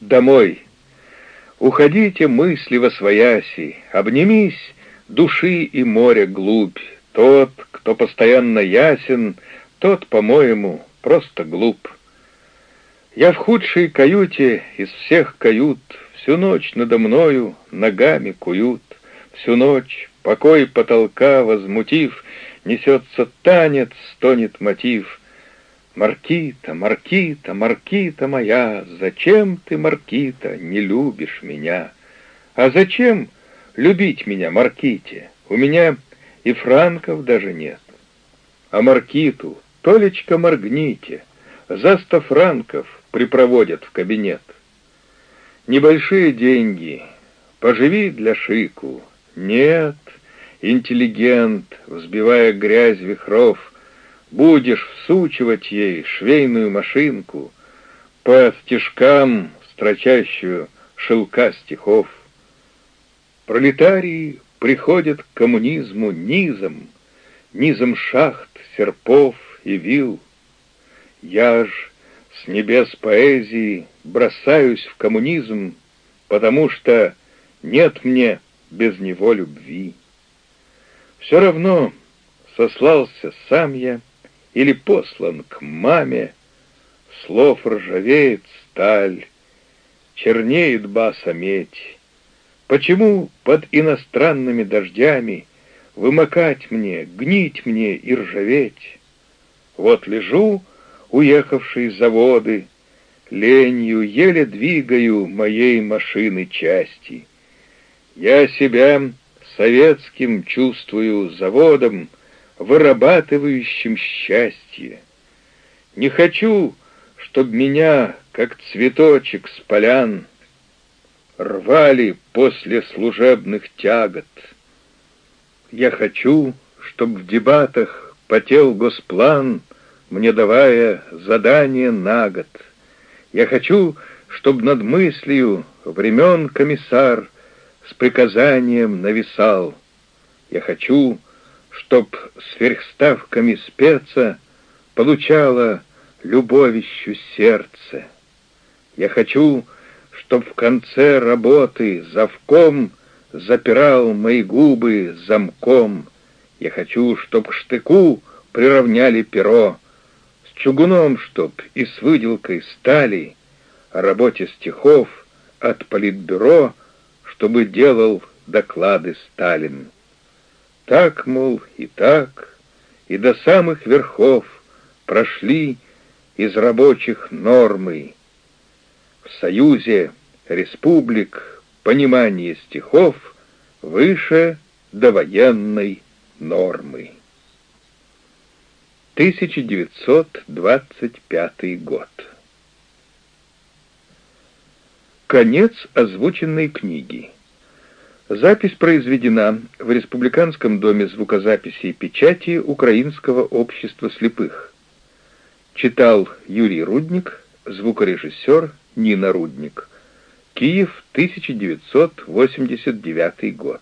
Домой. Уходите мысли во свояси, обнимись души и моря глубь. Тот, кто постоянно ясен, тот, по-моему, просто глуп. Я в худшей каюте из всех кают, Всю ночь надо мною ногами куют, Всю ночь, покой потолка возмутив, Несется танец, стонет мотив. Маркита, Маркита, Маркита моя, Зачем ты, Маркита, не любишь меня? А зачем любить меня, Марките? У меня и франков даже нет. А Маркиту, Толечка, моргните, За сто франков припроводят в кабинет. Небольшие деньги, поживи для шику. Нет, интеллигент, взбивая грязь вихров, Будешь всучивать ей швейную машинку По стежкам, строчащую шелка стихов. Пролетарии приходят к коммунизму низом, Низом шахт, серпов и вил. Я ж с небес поэзии бросаюсь в коммунизм, Потому что нет мне без него любви. Все равно, сослался сам я или послан к маме, Слов ржавеет сталь, чернеет баса медь. Почему под иностранными дождями Вымокать мне, гнить мне и ржаветь? Вот лежу, уехавший с заводы, Ленью еле двигаю моей машины части. Я себя советским чувствую заводом, вырабатывающим счастье. Не хочу, чтоб меня, как цветочек с полян, рвали после служебных тягот. Я хочу, чтоб в дебатах потел госплан, мне давая задание на год. Я хочу, чтоб над мыслью времен комиссар с приказанием нависал. Я хочу, чтоб сверхставками спеца получала любовищу сердце. Я хочу, чтоб в конце работы завком запирал мои губы замком. Я хочу, чтоб к штыку приравняли перо, с чугуном, чтоб и с выделкой стали, о работе стихов от политбюро — чтобы делал доклады Сталин. Так, мол, и так, и до самых верхов прошли из рабочих нормы. В Союзе республик понимание стихов выше довоенной нормы. 1925 год. Конец озвученной книги. Запись произведена в Республиканском доме звукозаписи и печати Украинского общества слепых. Читал Юрий Рудник, звукорежиссер Нина Рудник. Киев, 1989 год.